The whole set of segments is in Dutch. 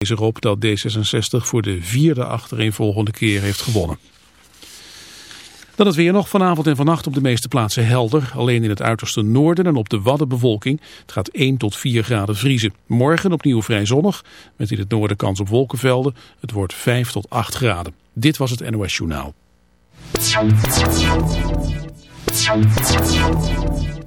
is erop dat D66 voor de vierde achtereenvolgende keer heeft gewonnen. Dan het weer nog vanavond en vannacht op de meeste plaatsen helder. Alleen in het uiterste noorden en op de Wadden bewolking. Het gaat 1 tot 4 graden vriezen. Morgen opnieuw vrij zonnig. Met in het noorden kans op wolkenvelden. Het wordt 5 tot 8 graden. Dit was het NOS Journaal.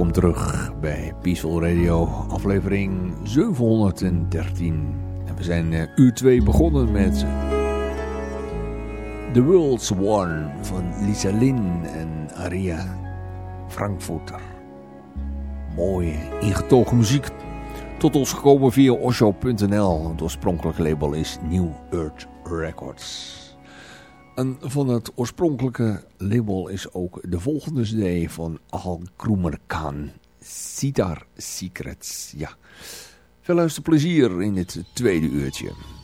Welkom terug bij Peaceful Radio, aflevering 713. En we zijn uh, uur 2 begonnen met The World's One van Lisa Lynn en Aria Frankfurter. Mooie, ingetogen muziek. Tot ons gekomen via osho.nl. Het oorspronkelijke label is New Earth Records. En van het oorspronkelijke label is ook de volgende cd van Al Khan. Sitar Secrets. Ja. Veel luisterplezier in het tweede uurtje.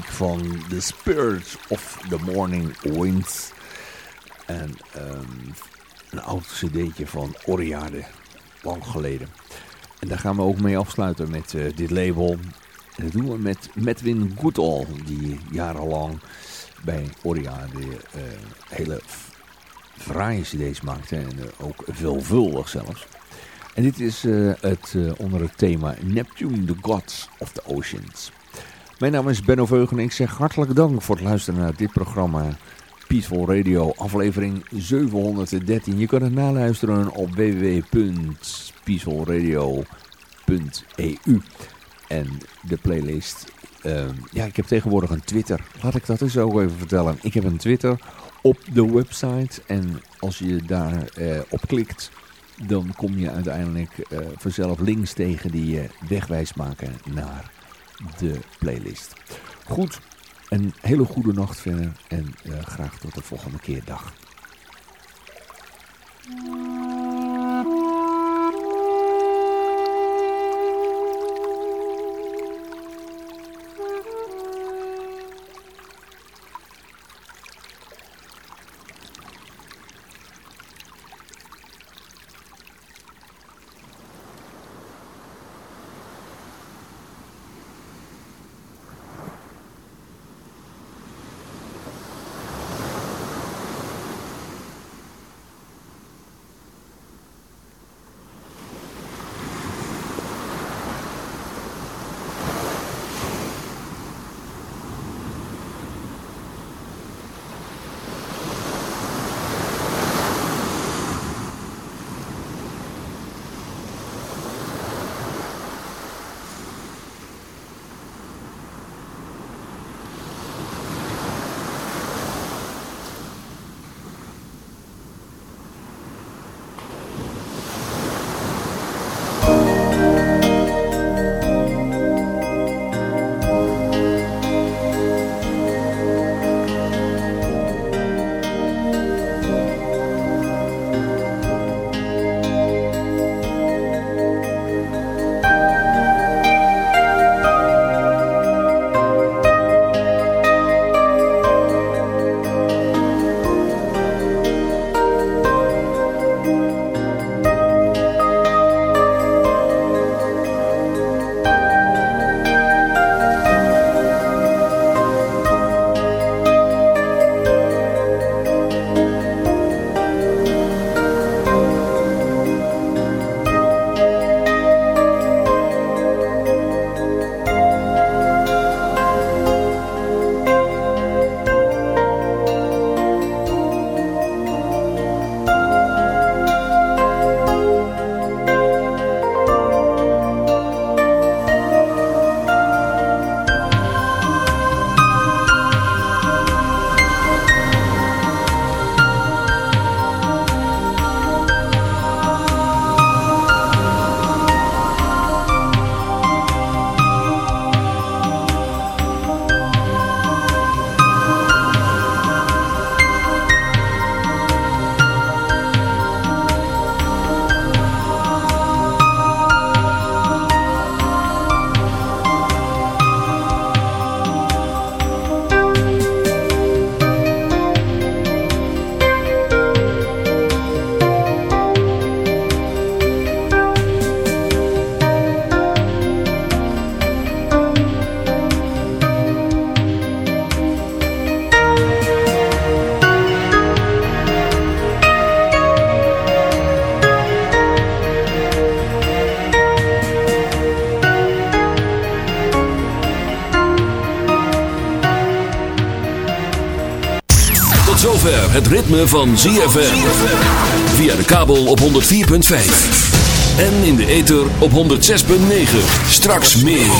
Van The Spirit of the Morning Wind. En um, een oud cd'tje van Oriade, lang geleden. En daar gaan we ook mee afsluiten met uh, dit label. En dat doen we met Medwin Goodall, die jarenlang bij Oriade uh, hele fraaie cd's maakte. En uh, ook veelvuldig zelfs. En dit is het onder het thema Neptune, the Gods of the Oceans. Mijn naam is Benno Veugen en ik zeg hartelijk dank voor het luisteren naar dit programma Peaceful Radio, aflevering 713. Je kan het naluisteren op www.peacefulradio.eu en de playlist. Uh, ja, ik heb tegenwoordig een Twitter. Laat ik dat eens ook even vertellen. Ik heb een Twitter op de website en als je daar uh, op klikt dan kom je uiteindelijk uh, vanzelf links tegen die je wegwijs maken naar de playlist. Goed, een hele goede nacht verder en uh, graag tot de volgende keer. Dag. Ritme van ZFM. Via de kabel op 104.5. En in de ether op 106.9. Straks meer.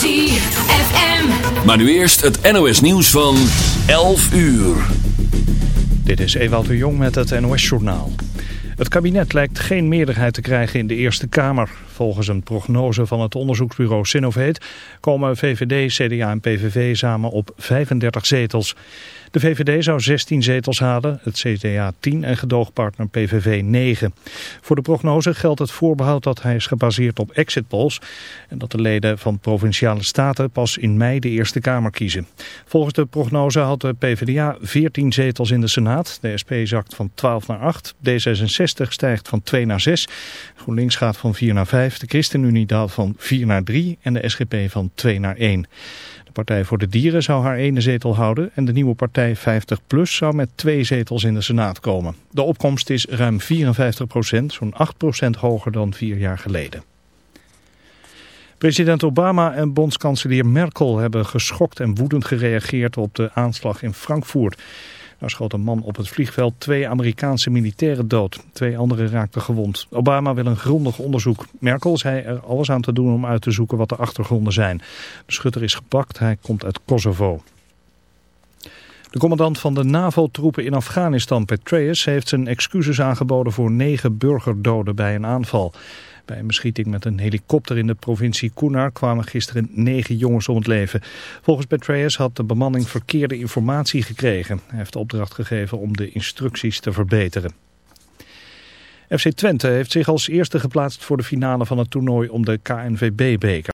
ZFM. Maar nu eerst het NOS nieuws van 11 uur. Dit is Ewald de Jong met het NOS journaal. Het kabinet lijkt geen meerderheid te krijgen in de Eerste Kamer. Volgens een prognose van het onderzoeksbureau Sinovate komen VVD, CDA en PVV samen op 35 zetels. De VVD zou 16 zetels halen, het CDA 10 en gedoogpartner PVV 9. Voor de prognose geldt het voorbehoud dat hij is gebaseerd op exit polls en dat de leden van provinciale staten pas in mei de Eerste Kamer kiezen. Volgens de prognose had de PvdA 14 zetels in de Senaat, de SP zakt van 12 naar 8, D66 stijgt van 2 naar 6, GroenLinks gaat van 4 naar 5, de ChristenUnie daalt van 4 naar 3 en de SGP van 2 naar 1. De Partij voor de Dieren zou haar ene zetel houden en de nieuwe partij 50PLUS zou met twee zetels in de Senaat komen. De opkomst is ruim 54 procent, zo'n 8 procent hoger dan vier jaar geleden. President Obama en bondskanselier Merkel hebben geschokt en woedend gereageerd op de aanslag in Frankfurt. Daar schoot een man op het vliegveld twee Amerikaanse militairen dood. Twee anderen raakten gewond. Obama wil een grondig onderzoek. Merkel zei er alles aan te doen om uit te zoeken wat de achtergronden zijn. De schutter is gepakt. Hij komt uit Kosovo. De commandant van de NAVO-troepen in Afghanistan, Petraeus, heeft zijn excuses aangeboden voor negen burgerdoden bij een aanval. Bij een beschieting met een helikopter in de provincie Kunar kwamen gisteren negen jongens om het leven. Volgens Petraeus had de bemanning verkeerde informatie gekregen. Hij heeft de opdracht gegeven om de instructies te verbeteren. FC Twente heeft zich als eerste geplaatst voor de finale van het toernooi om de KNVB-beker.